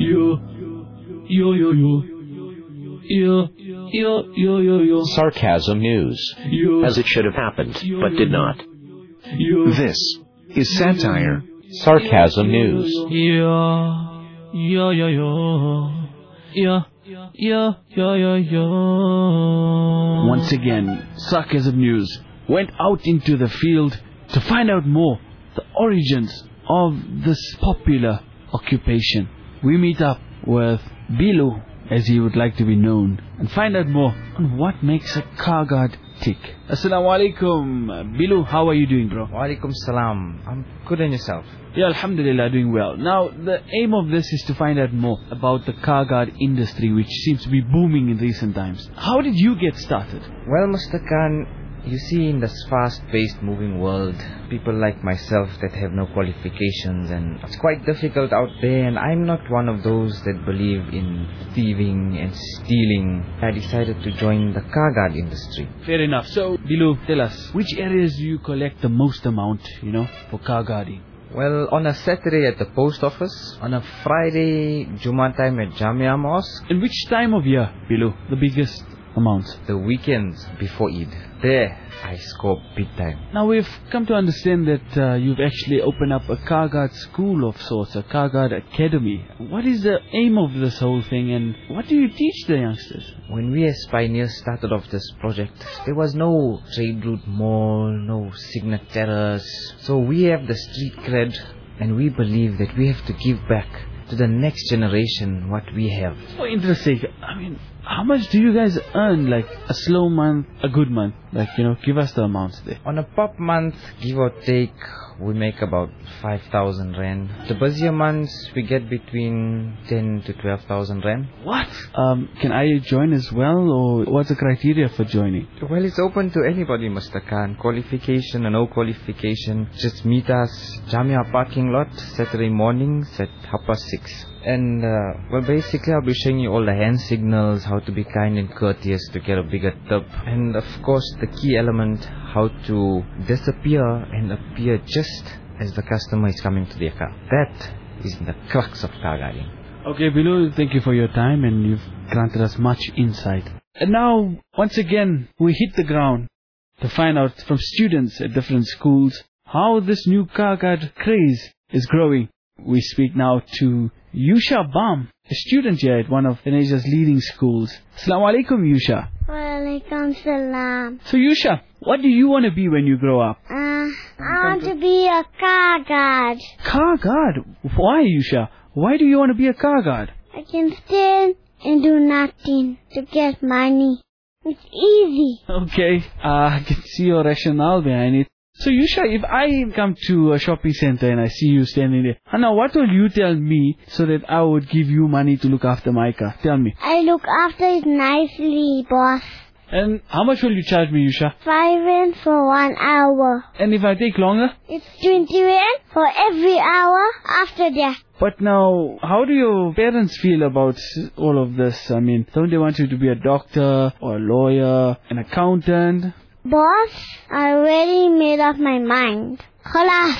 Yo, yo, yo, yo. Yo, yo, yo, yo, yo. Sarcasm news. Yo, As it should have happened, but did not. yo. This is satire. Sarcasm news. Yeah, yeah, yeah, yeah. Yeah, yeah, yeah, yeah, yeah. Once again, Sarcasm News went out into the field to find out more the origins of this popular occupation. We meet up with Bilu, as he would like to be known, and find out more on what makes a car guard tick. Assalamu alaikum. Bilu, how are you doing, bro? Walaikum salam. I'm good on yourself. Yeah, Alhamdulillah, doing well. Now, the aim of this is to find out more about the car guard industry, which seems to be booming in recent times. How did you get started? Well, Mr. Khan, you see, in this fast-paced moving world, people like myself that have no qualifications, and it's quite difficult out there, and I'm not one of those that believe in thieving and stealing. I decided to join the car guard industry. Fair enough. So, Bilu, tell us, which areas do you collect the most amount, you know, for car guarding? Well, on a Saturday at the post office, on a Friday, Juma time at Jamia Mosque, And which time of year, Bilu, the biggest amounts? the weekends before Eid. There, I score big time. Now, we've come to understand that uh, you've actually opened up a car guard school of sorts, a car guard academy. What is the aim of this whole thing, and what do you teach the youngsters? When we as pioneers started off this project, there was no trade route mall, no signet terrace. So we have the street cred and we believe that we have to give back to the next generation what we have. For interest sake, I mean, how much do you guys earn? Like a slow month, a good month? Like, you know, give us the amounts there. On a pop month, give or take, we make about 5,000 rand. The busier months, we get between 10 to 12,000 rand. What? Um, can I join as well, or what's the criteria for joining? Well, it's open to anybody, Mr. Khan. Qualification or no qualification. Just meet us, Jamia parking lot, Saturday mornings at half past six. And, uh, well, basically, I'll be showing you all the hand signals, how to be kind and courteous to get a bigger tip. And, of course, the key element, how to disappear and appear just as the customer is coming to their car. That is the crux of car guarding. Okay, Bilu, thank you for your time, and you've granted us much insight. And now, once again, we hit the ground to find out from students at different schools how this new car guard craze is growing. We speak now to Yusha Bam, a student here at one of Lenasia's leading schools. Assalamu alaikum, Yusha. Walaikum salam. So, Yusha, what do you want to be when you grow up? Uh, I want to be a car guard. Car guard? Why, Yusha? Why do you want to be a car guard? I can stand and do nothing to get money. It's easy. Okay, uh, I can see your rationale behind it. So Yusha, if I come to a shopping center and I see you standing there, Anna, what will you tell me so that I would give you money to look after my car? Tell me. I look after it nicely, boss. And how much will you charge me, Yusha? Five rand for one hour. And if I take longer? It's twenty rand for every hour after that. But now, how do your parents feel about all of this? I mean, don't they want you to be a doctor or a lawyer, an accountant? Boss, I already made up my mind. Khalas.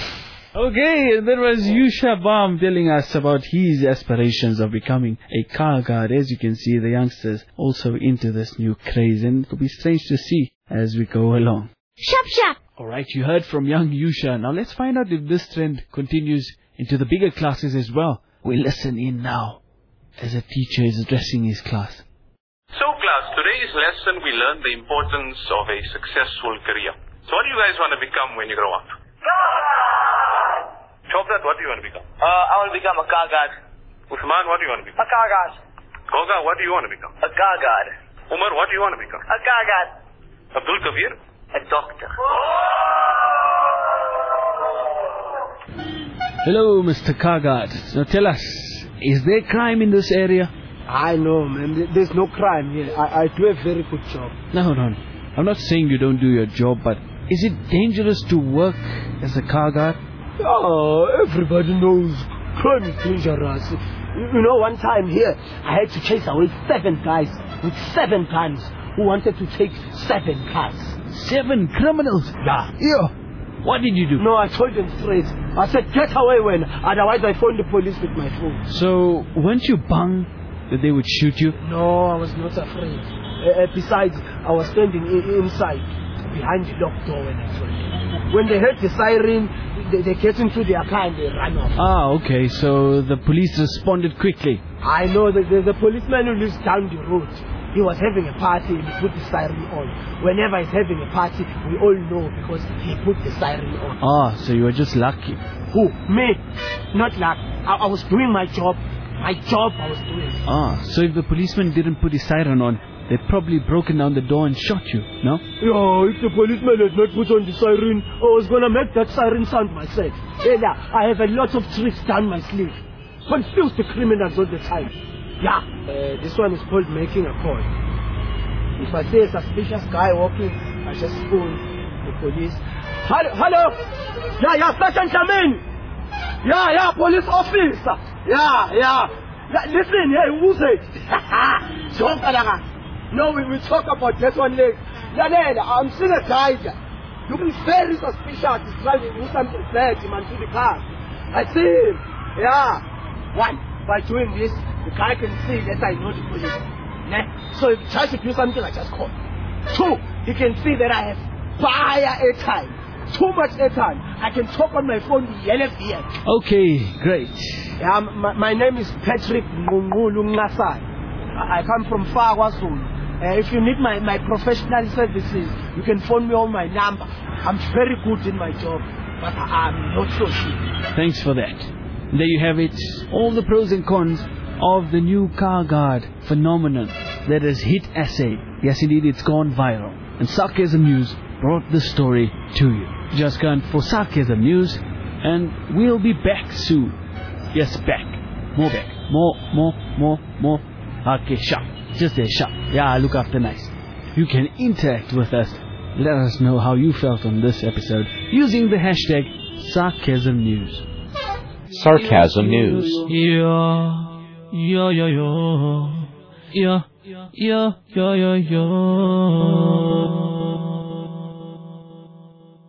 Okay, there was Yusha Bam telling us about his aspirations of becoming a car guard. As you can see, the youngsters also into this new craze, and it'll be strange to see as we go along. Shop shop. Alright, you heard from young Yusha. Now let's find out if this trend continues into the bigger classes as well. We listen in now as a teacher is addressing his class. So class, today's lesson we learned the importance of a successful career. So what do you guys want to become when you grow up? Shobdat, what do you want to become? Uh, I want to become a car guard. Usman, what do you want to become? A car guard. Goga, what do you want to become? A car guard. Umar, what do you want to become? A car guard. Abdul Kabir? A doctor. Hello, Mr. Car Guard. Now tell us, is there crime in this area? I know, man. There's no crime here. I, I do a very good job. No, no. I'm not saying you don't do your job, but is it dangerous to work as a car guard? Oh, everybody knows crime is dangerous. You know, one time here, I had to chase away seven guys with seven guns who wanted to take seven cars. Seven criminals. Yeah. Yeah. What did you do? No, I told them straight. I said, get away when, otherwise I phone the police with my phone. So, weren't you bang that they would shoot you? No, I was not afraid. Uh, uh, besides, I was standing inside, behind the locked door when I told. When they heard the siren, they, they get into their car and they ran off. Ah, okay, so the police responded quickly. I know that there's a policeman who lives down the road. He was having a party and he put the siren on. Whenever he's having a party, we all know because he put the siren on. Ah, so you were just lucky. Who? Me? Not luck. I, I was doing my job. My job I was doing. Ah, so if the policeman didn't put his siren on, they'd probably broken down the door and shot you, no? Yeah, if the policeman had not put on the siren, I was gonna make that siren sound myself. Yeah, I have a lot of tricks down my sleeve. Confuse the criminals all the time. Yeah, uh, this one is called making a call. If I see a suspicious guy walking, I just phone the police. Hello, hello. Yeah, yeah, Sergeant Jamin. Yeah, yeah, police officer. Yeah, yeah. listen, hey, who's it? Don't No, we will talk about that one later. Lalela, I'm seeing a there. Looking very suspicious. He's trying to do something bad man to the car. I see him. Yeah. One, by doing this, the guy can see that I know the police. Ne? So if he tries to do something, I just call. Two, he can see that I have fire airtime. Too much airtime. I can talk on my phone. Okay, great. My, my name is Patrick Ngungulu Ngasai. I I come from Fagwa Zulu. Uh, if you need my, my professional services, you can phone me on my number. I'm very good in my job, but I- I'm not so sure. Thanks for that. There you have it. All the pros and cons of the new car guard phenomenon that has hit SA. Yes, indeed, it's gone viral. And Sarcasm News brought the story to you just gone for Sarcasm News, and we'll be back soon. Yes, back. More back. More, more, more, more. Okay, sharp. Just there, sharp. Yeah, look after nice. You can interact with us. Let us know how you felt on this episode using the hashtag Sarcasm News. Sarcasm News. Yeah, yeah, yeah, yeah. Yeah, yeah, yeah, yeah, yeah.